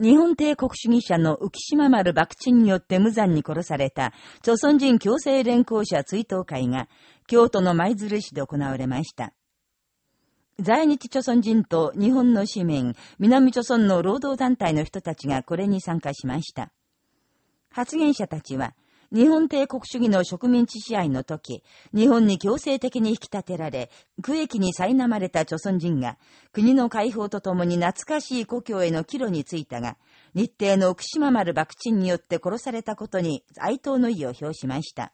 日本帝国主義者の浮島丸爆鎮によって無残に殺された、朝鮮人強制連行者追悼会が、京都の舞鶴市で行われました。在日朝鮮人と日本の市民、南朝鮮の労働団体の人たちがこれに参加しました。発言者たちは、日本帝国主義の植民地支配の時、日本に強制的に引き立てられ、区域に苛まれた朝鮮人が、国の解放とともに懐かしい故郷への帰路についたが、日程の奥島丸爆沈によって殺されたことに哀悼の意を表しました。